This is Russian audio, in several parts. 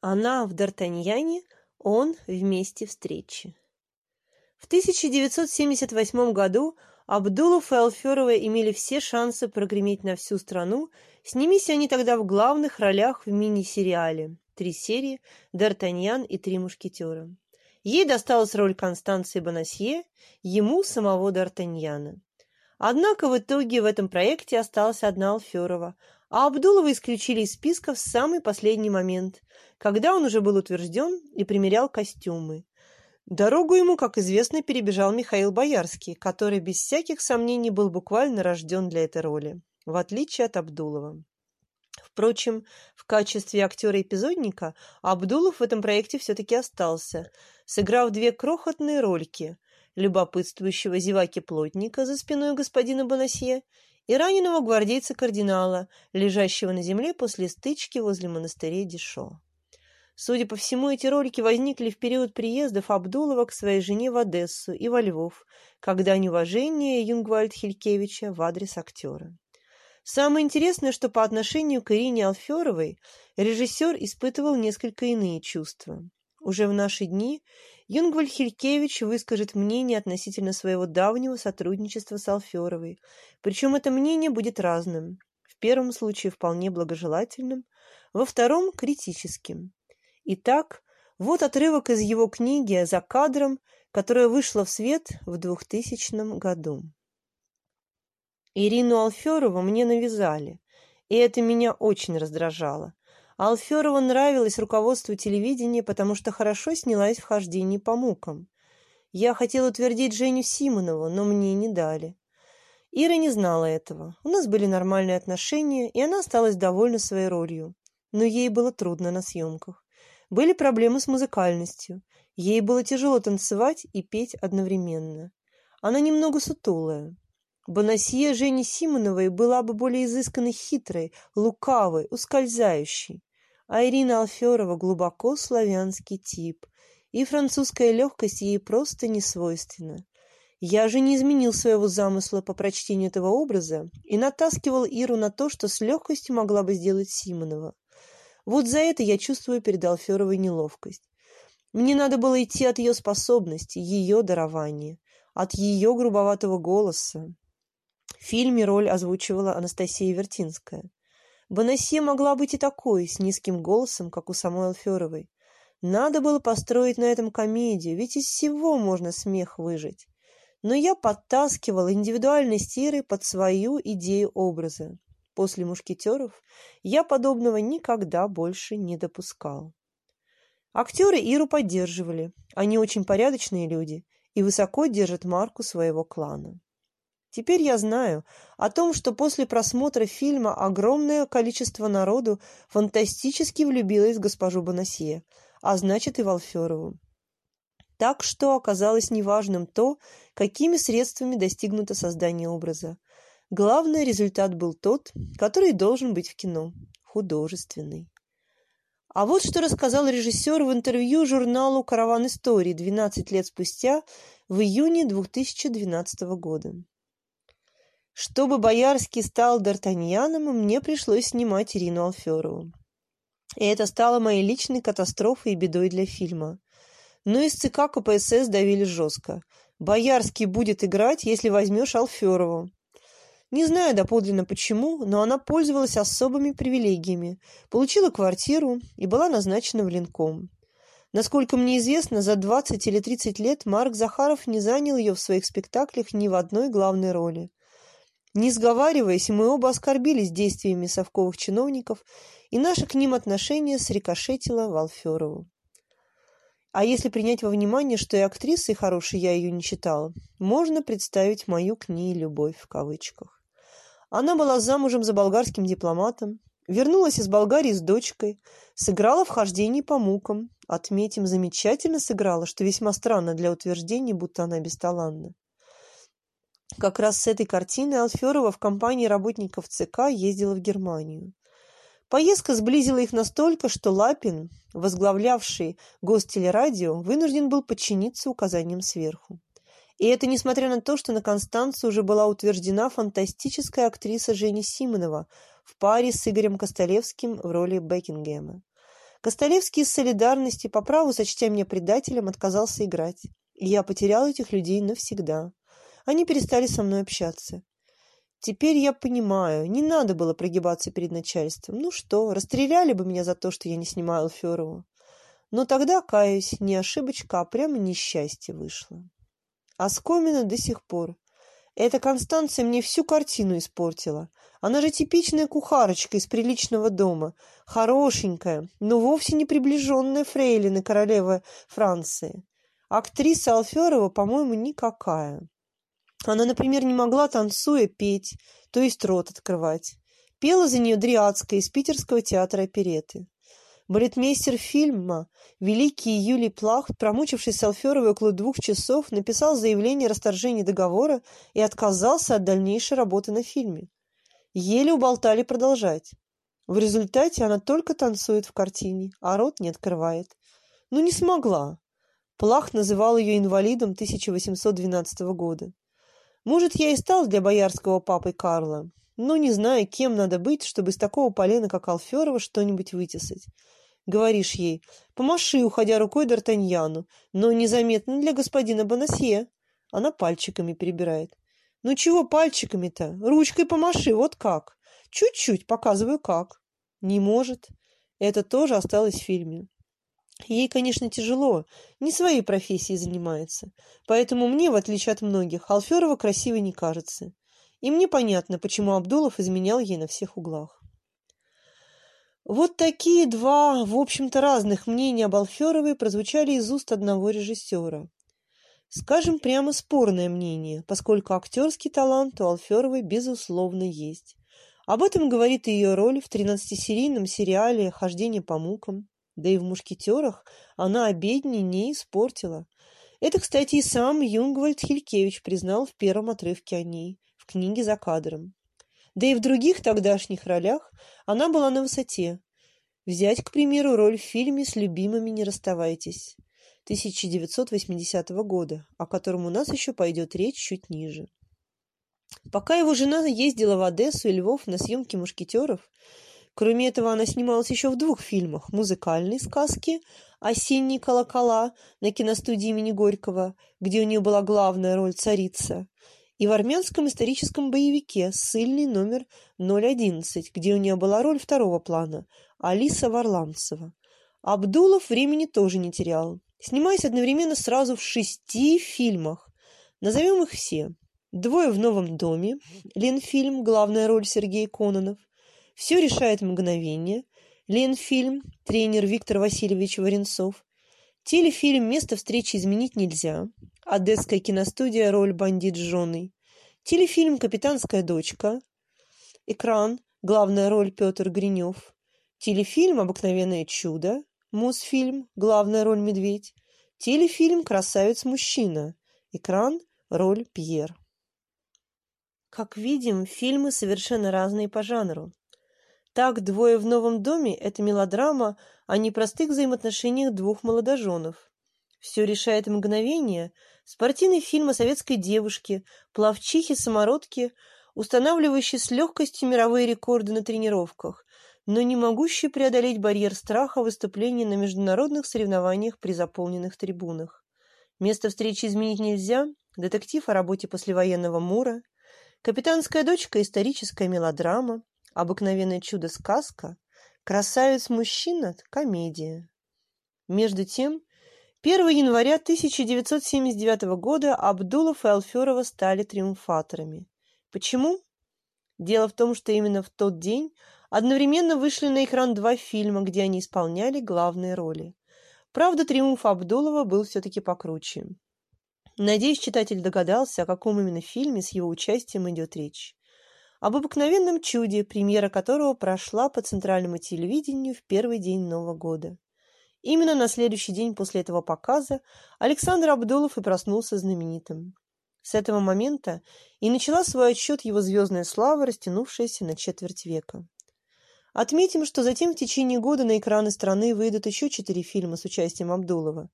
Она в Д'Артаньяне, он в месте встречи. В 1978 году Абдулов и Алферова имели все шансы прогреметь на всю страну, снимись они тогда в главных ролях в мини-сериале «Три серии», «Д'Артаньян» и «Три мушкетера». Ей досталась роль Констанции Бонасье, ему самого Д'Артаньяна. Однако в итоге в этом проекте осталась одна Алферова, а Абдулова исключили из списка в самый последний момент, когда он уже был утвержден и примерял костюмы. Дорогу ему, как известно, перебежал Михаил Боярский, который без всяких сомнений был буквально рожден для этой роли, в отличие от Абдулова. Впрочем, в качестве актера-эпизодника Абдулов в этом проекте все-таки остался, сыграв две крохотные рольки – любопытствующего зеваки-плотника за спиной господина Бонасье и раненого гвардейца-кардинала, лежащего на земле после стычки возле монастыря Дишо. Судя по всему, эти ролики возникли в период приездов Абдулова к своей жене в Одессу и во Львов, когда неуважение Юнгвальд Хилькевича в адрес актера. Самое интересное, что по отношению к Ирине Алферовой режиссер испытывал несколько иные чувства. Уже в наши дни Юнгваль Хилькевич выскажет мнение относительно своего давнего сотрудничества с Алферовой, причем это мнение будет разным. В первом случае вполне благожелательным, во втором – критическим. Итак, вот отрывок из его книги «За кадром», которая вышла в свет в 2000 году. Ирину Алферову мне навязали, и это меня очень раздражало. Алферова нравилось руководству телевидения, потому что хорошо снялась в хождении по мукам. Я хотел утвердить Женю Симонову, но мне не дали. Ира не знала этого. У нас были нормальные отношения, и она осталась довольна своей ролью. Но ей было трудно на съемках. Были проблемы с музыкальностью. Ей было тяжело танцевать и петь одновременно. Она немного сутулая. Бонасье Жени Симоновой была бы более изысканной хитрой, лукавой, ускользающей а Ирина Алферова глубоко славянский тип, и французская легкость ей просто не свойственна. Я же не изменил своего замысла по прочтению этого образа и натаскивал Иру на то, что с легкостью могла бы сделать Симонова. Вот за это я чувствую перед Алферовой неловкость. Мне надо было идти от ее способности, ее дарования, от ее грубоватого голоса. В фильме роль озвучивала Анастасия Вертинская. Бонасье могла быть и такой, с низким голосом, как у самой Алферовой. Надо было построить на этом комедию, ведь из всего можно смех выжить. Но я подтаскивала индивидуальность Иры под свою идею образа. После «Мушкетеров» я подобного никогда больше не допускал. Актеры Иру поддерживали. Они очень порядочные люди и высоко держат марку своего клана. Теперь я знаю о том, что после просмотра фильма огромное количество народу фантастически влюбилось в госпожу Бонасье, а значит и в Алферову. Так что оказалось неважным то, какими средствами достигнуто создание образа. Главный результат был тот, который должен быть в кино – художественный. А вот что рассказал режиссер в интервью журналу «Караван истории» 12 лет спустя, в июне 2012 года. Чтобы Боярский стал Д'Артаньяном, мне пришлось снимать Ирину Алферову. И это стало моей личной катастрофой и бедой для фильма. Но из ЦК КПСС давили жестко. Боярский будет играть, если возьмешь Алферову. Не знаю доподлинно почему, но она пользовалась особыми привилегиями, получила квартиру и была назначена в Ленком. Насколько мне известно, за 20 или 30 лет Марк Захаров не занял ее в своих спектаклях ни в одной главной роли. Не сговариваясь, мы оба оскорбились действиями совковых чиновников, и наше к ним отношение срикошетило в Алферову. А если принять во внимание, что и актрисой хорошей я ее не считала, можно представить мою к ней «любовь» в кавычках. Она была замужем за болгарским дипломатом, вернулась из Болгарии с дочкой, сыграла в хождении по мукам. Отметим, замечательно сыграла, что весьма странно для утверждения, будто она бесталанна. Как раз с этой картины Алферова в компании работников ЦК ездила в Германию. Поездка сблизила их настолько, что Лапин, возглавлявший гостелерадио, вынужден был подчиниться указаниям сверху. И это несмотря на то, что на Констанцию уже была утверждена фантастическая актриса Женя Симонова в паре с Игорем Костолевским в роли Бекингема. Костолевский из солидарности, по праву сочтя меня предателем, отказался играть. И я потерял этих людей навсегда. Они перестали со мной общаться. Теперь я понимаю, не надо было прогибаться перед начальством. Ну что, расстреляли бы меня за то, что я не снимаю Алферову. Но тогда, каюсь, не ошибочка, а прямо несчастье вышло. А Скомина до сих пор. Эта Констанция мне всю картину испортила. Она же типичная кухарочка из приличного дома. Хорошенькая, но вовсе не приближенная фрейлина королевы Франции. Актриса Алферова, по-моему, никакая. Она, например, не могла, танцуя, петь, то есть рот открывать. Пела за нее Дриадская из Питерского театра опереты. Балетмейстер фильма, великий Юлий Плахт, промучившись с Алферовой около двух часов, написал заявление о расторжении договора и отказался от дальнейшей работы на фильме. Еле уболтали продолжать. В результате она только танцует в картине, а рот не открывает. Ну, не смогла. Плахт называл ее инвалидом 1812 года. Может, я и стал для боярского папы Карла, но не знаю, кем надо быть, чтобы из такого полена, как Алферова, что-нибудь вытесать. Говоришь ей, помаши, уходя рукой Д'Артаньяну, но незаметно для господина Бонасье. Она пальчиками перебирает. Ну чего пальчиками-то? Ручкой помаши, вот как. Чуть-чуть, показываю как. Не может. Это тоже осталось в фильме. Ей, конечно, тяжело, не своей профессией занимается. Поэтому мне, в отличие от многих, Алферова красивой не кажется. И мне понятно, почему Абдулов изменял ей на всех углах. Вот такие два, в общем-то, разных мнения об Алферовой прозвучали из уст одного режиссера. Скажем прямо спорное мнение, поскольку актерский талант у Алферовой, безусловно, есть. Об этом говорит и ее роль в 13-серийном сериале «Хождение по мукам». Да и в «Мушкетерах» она обедни не испортила. Это, кстати, и сам Юнгвальд Хилькевич признал в первом отрывке о ней, в книге «За кадром». Да и в других тогдашних ролях она была на высоте. Взять, к примеру, роль в фильме «С любимыми не расставайтесь» 1980 года, о котором у нас еще пойдет речь чуть ниже. Пока его жена ездила в Одессу и Львов на съемки «Мушкетеров», кроме этого она снималась еще в двух фильмах «Музыкальной сказки» «Осенние колокола» на киностудии имени Горького, где у нее была главная роль царица, и в армянском историческом боевике «Ссыльный номер 011», где у нее была роль второго плана – Алиса Варламцева. Абдулов времени тоже не терял, снимаясь одновременно сразу в шести фильмах. Назовем их все. «Двое в новом доме», Ленфильм, главная роль Сергей Кононов, «Все решает мгновение», Ленфильм, тренер Виктор Васильевич Варенцов, телефильм «Место встречи изменить нельзя», Одесская киностудия «Роль бандит с женой». Телефильм «Капитанская дочка». Экран. Главная роль Петр Гринев. Телефильм «Обыкновенное чудо». Мосфильм. Главная роль Медведь. Телефильм «Красавец-мужчина». Экран. Роль Пьер. Как видим, фильмы совершенно разные по жанру. Так, «Двое в новом доме» – это мелодрама о непростых взаимоотношениях двух молодоженов. Все решает мгновение – Спортивный фильм о советской девушке, плавчихе-самородке, устанавливающей с легкостью мировые рекорды на тренировках, но не могущей преодолеть барьер страха выступления на международных соревнованиях при заполненных трибунах. Место встречи изменить нельзя, детектив о работе послевоенного Мура, капитанская дочка – историческая мелодрама, обыкновенное чудо-сказка, красавец-мужчина – комедия. Между тем, 1 января 1979 года Абдулов и Алферова стали триумфаторами. Почему? Дело в том, что именно в тот день одновременно вышли на экран два фильма, где они исполняли главные роли. Правда, триумф Абдулова был все-таки покруче. Надеюсь, читатель догадался, о каком именно фильме с его участием идет речь. Об обыкновенном чуде, премьера которого прошла по центральному телевидению в первый день Нового года. Именно на следующий день после этого показа Александр Абдулов и проснулся знаменитым. С этого момента и начала свой отсчет его звездная слава, растянувшаяся на четверть века. Отметим, что затем в течение года на экраны страны выйдут еще четыре фильма с участием Абдулова.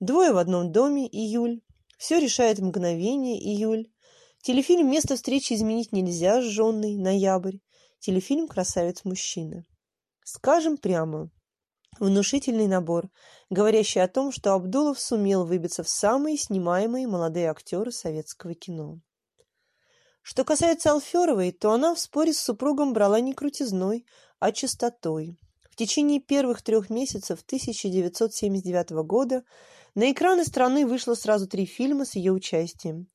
«Двое в одном доме» – июль, «Все решает мгновение» – июль, телефильм «Место встречи изменить нельзя» – жженный, ноябрь, телефильм «Красавец-мужчина». Скажем прямо, Внушительный набор, говорящий о том, что Абдулов сумел выбиться в самые снимаемые молодые актеры советского кино. Что касается Алферовой, то она в споре с супругом брала не крутизной, а чистотой. В течение первых трех месяцев 1979 года на экраны страны вышло сразу три фильма с ее участием.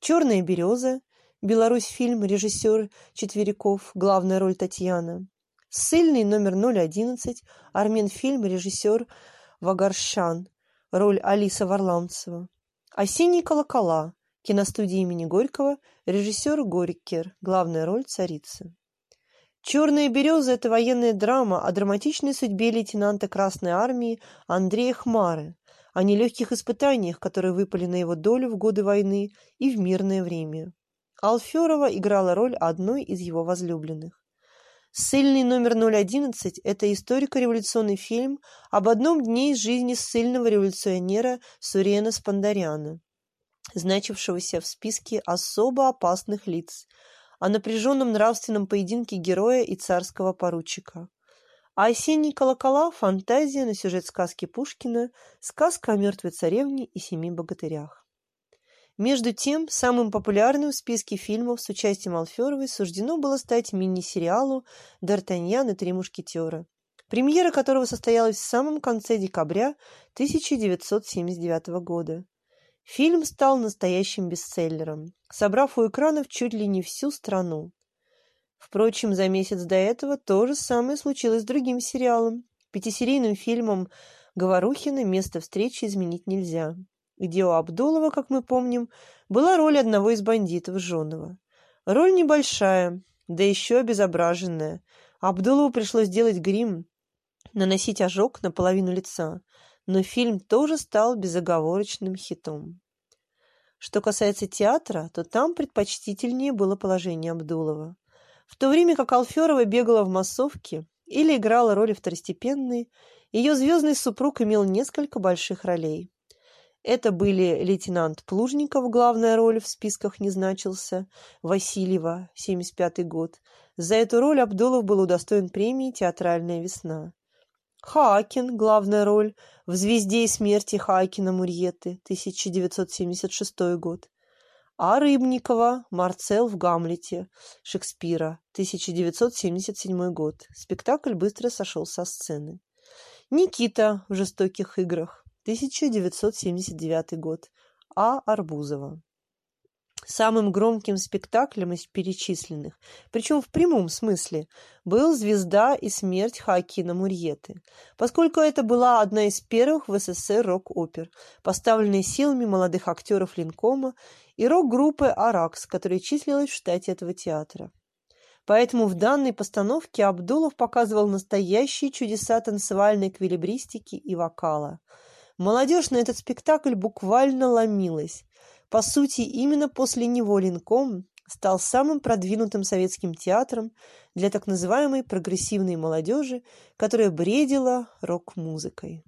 «Черная береза», Беларусь фильм, режиссер Четверяков, главная роль Татьяна. Ссыльный номер 011, Арменфильм, режиссер Вагаршан, роль Алиса Варламцева. Осенние колокола, киностудия имени Горького, режиссер Горькер, главная роль царицы. «Черная береза» – это военная драма о драматичной судьбе лейтенанта Красной Армии Андрея Хмары, о нелегких испытаниях, которые выпали на его долю в годы войны и в мирное время. Алферова играла роль одной из его возлюбленных. «Ссыльный номер 011» – это историко-революционный фильм об одном дне из жизни ссыльного революционера Сурена Спандаряна, значившегося в списке особо опасных лиц, о напряженном нравственном поединке героя и царского поручика. А «Осенние колокола» – фантазия на сюжет сказки Пушкина, сказка о мертвой царевне и семи богатырях. Между тем, самым популярным в списке фильмов с участием Алферовой суждено было стать мини-сериалу «Д'Артаньян и три мушкетера», премьера которого состоялась в самом конце декабря 1979 года. Фильм стал настоящим бестселлером, собрав у экранов чуть ли не всю страну. Впрочем, за месяц до этого то же самое случилось с другим сериалом, пятисерийным фильмом Говорухина «Место встречи изменить нельзя» где у Абдулова, как мы помним, была роль одного из бандитов Жонова. Роль небольшая, да еще обезображенная. Абдулову пришлось делать грим, наносить ожог на половину лица, но фильм тоже стал безоговорочным хитом. Что касается театра, то там предпочтительнее было положение Абдулова. В то время как Алферова бегала в массовке или играла роли второстепенные, ее звездный супруг имел несколько больших ролей. Это были лейтенант Плужников, главная роль в списках не значился, Васильева, 75 год. За эту роль Абдулов был удостоен премии «Театральная весна». Хакин, главная роль в «Звезде и смерти» Хакина Мурьеты, 1976 год. А Рыбникова «Марцел в Гамлете» Шекспира, 1977 год. Спектакль быстро сошел со сцены. Никита в «Жестоких играх», 1979 год. А. Арбузова. Самым громким спектаклем из перечисленных, причем в прямом смысле, был «Звезда и смерть» Хакина Мурьеты, поскольку это была одна из первых в СССР рок-опер, поставленная силами молодых актеров Линкома и рок-группы «Аракс», которая числилась в штате этого театра. Поэтому в данной постановке Абдулов показывал настоящие чудеса танцевальной эквилибристики и вокала – Молодежь на этот спектакль буквально ломилась. По сути, именно после него Линком стал самым продвинутым советским театром для так называемой прогрессивной молодежи, которая бредила рок-музыкой.